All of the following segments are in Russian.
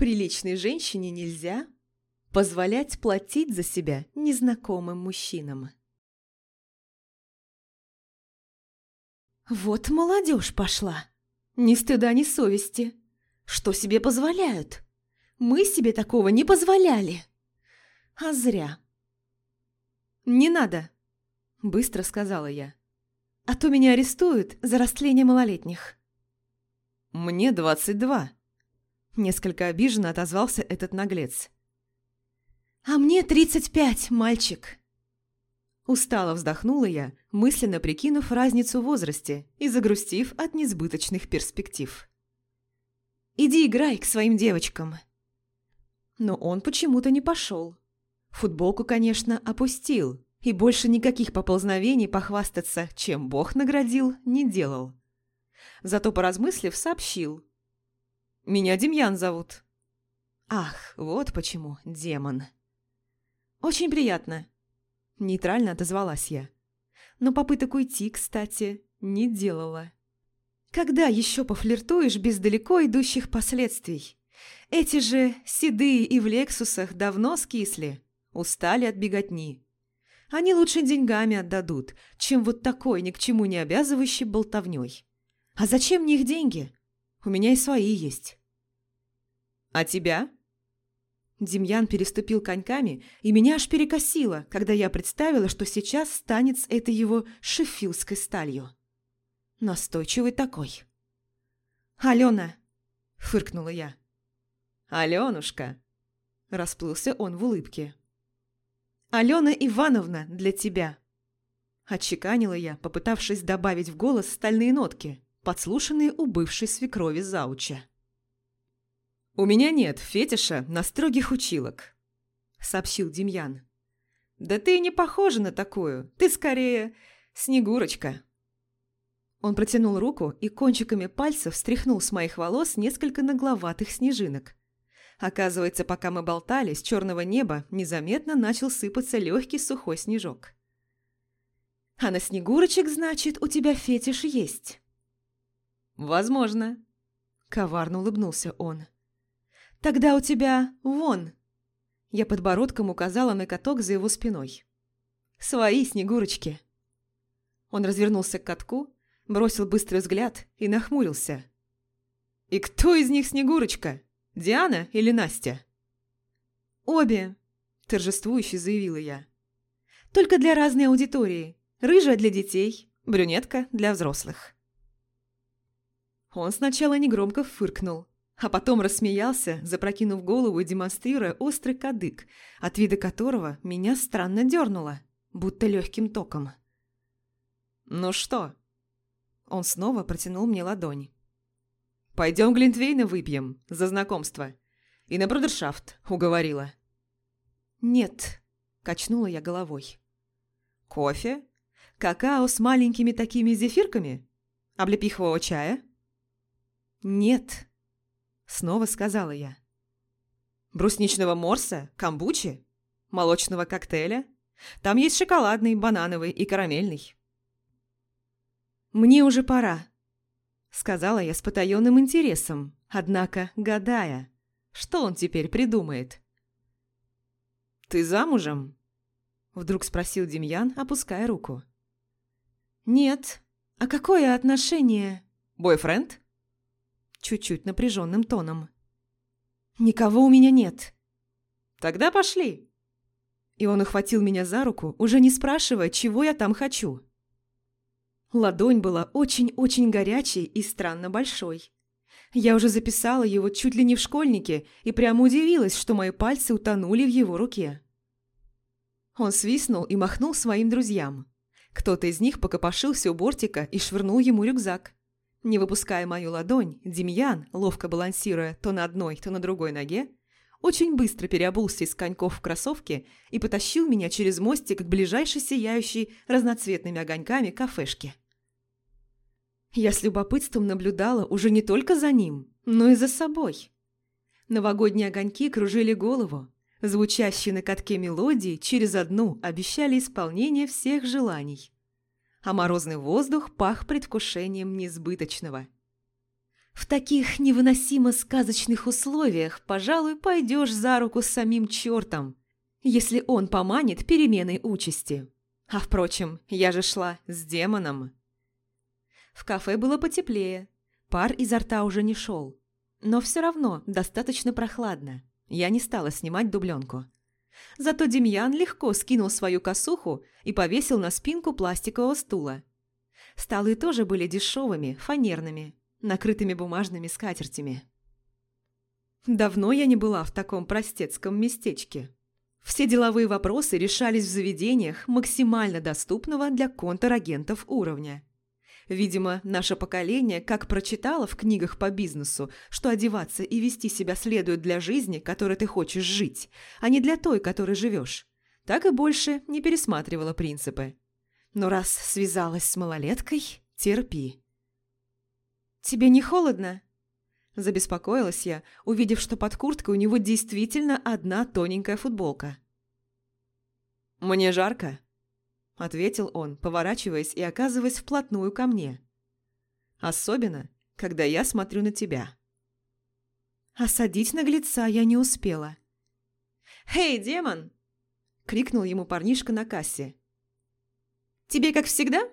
Приличной женщине нельзя позволять платить за себя незнакомым мужчинам. Вот молодежь пошла. Ни стыда, ни совести. Что себе позволяют? Мы себе такого не позволяли. А зря. «Не надо», – быстро сказала я. «А то меня арестуют за растление малолетних». «Мне двадцать два», – несколько обиженно отозвался этот наглец. «А мне тридцать пять, мальчик!» Устало вздохнула я, мысленно прикинув разницу в возрасте и загрустив от несбыточных перспектив. «Иди играй к своим девочкам!» Но он почему-то не пошел. Футболку, конечно, опустил, и больше никаких поползновений похвастаться, чем Бог наградил, не делал. Зато, поразмыслив, сообщил. «Меня Демьян зовут». «Ах, вот почему, демон». «Очень приятно», – нейтрально отозвалась я. Но попыток уйти, кстати, не делала. «Когда еще пофлиртуешь без далеко идущих последствий? Эти же седые и в лексусах давно скисли, устали от беготни. Они лучше деньгами отдадут, чем вот такой ни к чему не обязывающей болтовней. А зачем мне их деньги? У меня и свои есть». «А тебя?» Демьян переступил коньками, и меня аж перекосило, когда я представила, что сейчас станет с этой его шефилской сталью. Настойчивый такой. «Алена!» – фыркнула я. «Аленушка!» – расплылся он в улыбке. «Алена Ивановна для тебя!» Отчеканила я, попытавшись добавить в голос стальные нотки, подслушанные у бывшей свекрови Зауча. «У меня нет фетиша на строгих училок», — сообщил Демьян. «Да ты не похожа на такую. Ты скорее Снегурочка». Он протянул руку и кончиками пальцев стряхнул с моих волос несколько нагловатых снежинок. Оказывается, пока мы болтали, с черного неба незаметно начал сыпаться легкий сухой снежок. «А на снегурочек, значит, у тебя фетиш есть?» «Возможно», — коварно улыбнулся он. «Тогда у тебя вон!» Я подбородком указала на каток за его спиной. «Свои снегурочки!» Он развернулся к катку, бросил быстрый взгляд и нахмурился. «И кто из них снегурочка? Диана или Настя?» «Обе!» – торжествующе заявила я. «Только для разной аудитории. Рыжая для детей, брюнетка для взрослых». Он сначала негромко фыркнул, а потом рассмеялся, запрокинув голову и демонстрируя острый кадык, от вида которого меня странно дернуло, будто легким током. «Ну что?» Он снова протянул мне ладонь. «Пойдем Глинтвейна выпьем, за знакомство. И на брудершафт уговорила». «Нет», – качнула я головой. «Кофе? Какао с маленькими такими зефирками? Облепихового чая?» «Нет», Снова сказала я. Брусничного морса, камбучи, молочного коктейля. Там есть шоколадный, банановый и карамельный. «Мне уже пора», — сказала я с потаенным интересом, однако гадая, что он теперь придумает. «Ты замужем?» — вдруг спросил Демьян, опуская руку. «Нет. А какое отношение?» «Бойфренд?» Чуть-чуть напряженным тоном. «Никого у меня нет». «Тогда пошли». И он ухватил меня за руку, уже не спрашивая, чего я там хочу. Ладонь была очень-очень горячей и странно большой. Я уже записала его чуть ли не в школьнике и прямо удивилась, что мои пальцы утонули в его руке. Он свистнул и махнул своим друзьям. Кто-то из них покопошился у бортика и швырнул ему рюкзак. Не выпуская мою ладонь, Демьян, ловко балансируя то на одной, то на другой ноге, очень быстро переобулся из коньков в кроссовки и потащил меня через мостик к ближайшей сияющей разноцветными огоньками кафешке. Я с любопытством наблюдала уже не только за ним, но и за собой. Новогодние огоньки кружили голову, звучащие на катке мелодии через одну обещали исполнение всех желаний а морозный воздух пах предвкушением несбыточного. В таких невыносимо сказочных условиях, пожалуй, пойдешь за руку с самим чертом, если он поманит переменой участи. А впрочем, я же шла с демоном. В кафе было потеплее, пар изо рта уже не шел. Но все равно достаточно прохладно. Я не стала снимать дубленку. Зато Демьян легко скинул свою косуху и повесил на спинку пластикового стула. Столы тоже были дешевыми, фанерными, накрытыми бумажными скатертями. Давно я не была в таком простецком местечке. Все деловые вопросы решались в заведениях максимально доступного для контрагентов уровня. Видимо, наше поколение как прочитало в книгах по бизнесу, что одеваться и вести себя следует для жизни, которой ты хочешь жить, а не для той, которой живешь, так и больше не пересматривало принципы. Но раз связалась с малолеткой, терпи. «Тебе не холодно?» Забеспокоилась я, увидев, что под курткой у него действительно одна тоненькая футболка. «Мне жарко», ответил он, поворачиваясь и оказываясь вплотную ко мне. «Особенно, когда я смотрю на тебя». Осадить наглеца я не успела. «Эй, демон!» – крикнул ему парнишка на кассе. «Тебе как всегда?»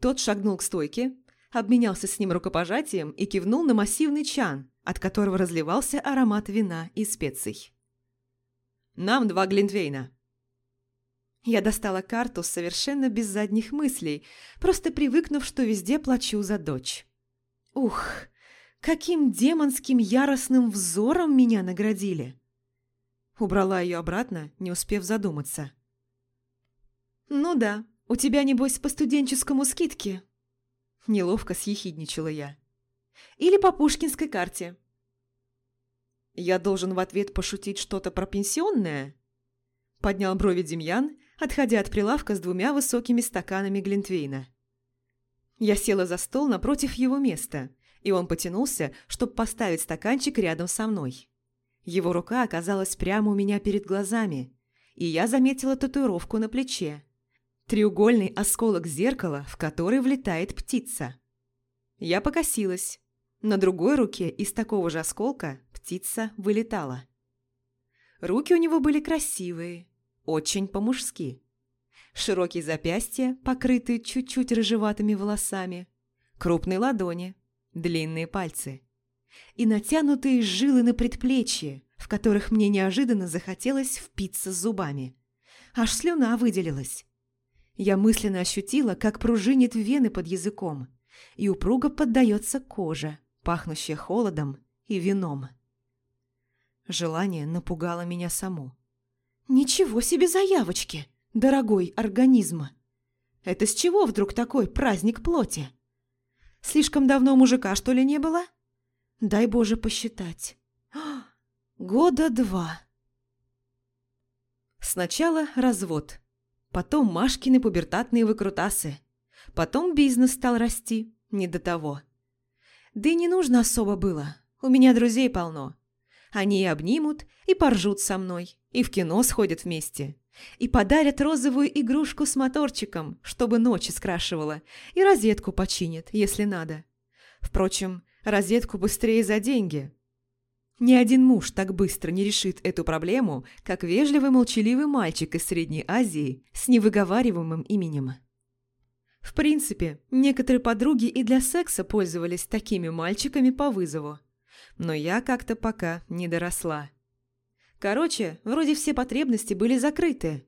Тот шагнул к стойке, обменялся с ним рукопожатием и кивнул на массивный чан, от которого разливался аромат вина и специй. «Нам два глинтвейна», я достала карту совершенно без задних мыслей, просто привыкнув, что везде плачу за дочь. Ух, каким демонским яростным взором меня наградили! Убрала ее обратно, не успев задуматься. «Ну да, у тебя, небось, по студенческому скидке?» Неловко съехидничала я. «Или по пушкинской карте?» «Я должен в ответ пошутить что-то про пенсионное?» Поднял брови Демьян отходя от прилавка с двумя высокими стаканами Глинтвейна. Я села за стол напротив его места, и он потянулся, чтобы поставить стаканчик рядом со мной. Его рука оказалась прямо у меня перед глазами, и я заметила татуировку на плече. Треугольный осколок зеркала, в который влетает птица. Я покосилась. На другой руке из такого же осколка птица вылетала. Руки у него были красивые, очень по-мужски. Широкие запястья, покрытые чуть-чуть рыжеватыми волосами, крупные ладони, длинные пальцы и натянутые жилы на предплечье, в которых мне неожиданно захотелось впиться зубами. Аж слюна выделилась. Я мысленно ощутила, как пружинит вены под языком, и упруго поддается кожа, пахнущая холодом и вином. Желание напугало меня саму. «Ничего себе заявочки, дорогой организм! Это с чего вдруг такой праздник плоти? Слишком давно мужика, что ли, не было? Дай Боже посчитать. Года два». Сначала развод, потом Машкины пубертатные выкрутасы, потом бизнес стал расти, не до того. Да и не нужно особо было, у меня друзей полно. Они и обнимут, и поржут со мной, и в кино сходят вместе. И подарят розовую игрушку с моторчиком, чтобы ночи скрашивала, и розетку починят, если надо. Впрочем, розетку быстрее за деньги. Ни один муж так быстро не решит эту проблему, как вежливый молчаливый мальчик из Средней Азии с невыговариваемым именем. В принципе, некоторые подруги и для секса пользовались такими мальчиками по вызову но я как-то пока не доросла. Короче, вроде все потребности были закрыты.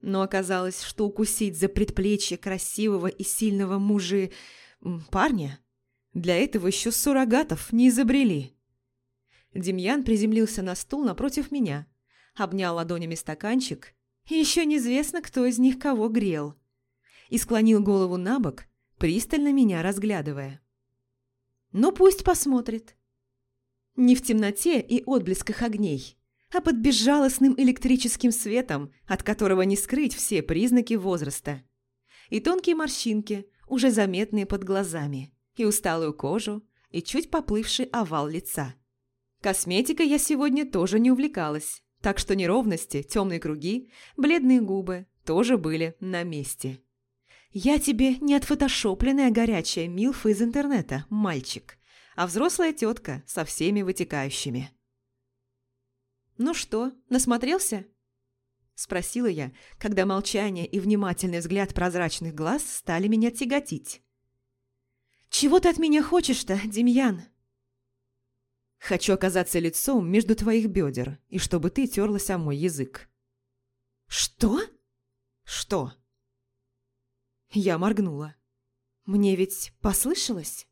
Но оказалось, что укусить за предплечье красивого и сильного мужа... парня... Для этого еще суррогатов не изобрели. Демьян приземлился на стул напротив меня, обнял ладонями стаканчик, еще неизвестно, кто из них кого грел, и склонил голову на бок, пристально меня разглядывая. «Ну, пусть посмотрит. Не в темноте и отблесках огней, а под безжалостным электрическим светом, от которого не скрыть все признаки возраста. И тонкие морщинки, уже заметные под глазами, и усталую кожу, и чуть поплывший овал лица. Косметикой я сегодня тоже не увлекалась, так что неровности, темные круги, бледные губы тоже были на месте. «Я тебе не отфотошопленная горячая милфа из интернета, мальчик», а взрослая тетка со всеми вытекающими. «Ну что, насмотрелся?» Спросила я, когда молчание и внимательный взгляд прозрачных глаз стали меня тяготить. «Чего ты от меня хочешь-то, Демьян?» «Хочу оказаться лицом между твоих бедер, и чтобы ты терлась о мой язык». «Что?» «Что?» Я моргнула. «Мне ведь послышалось?»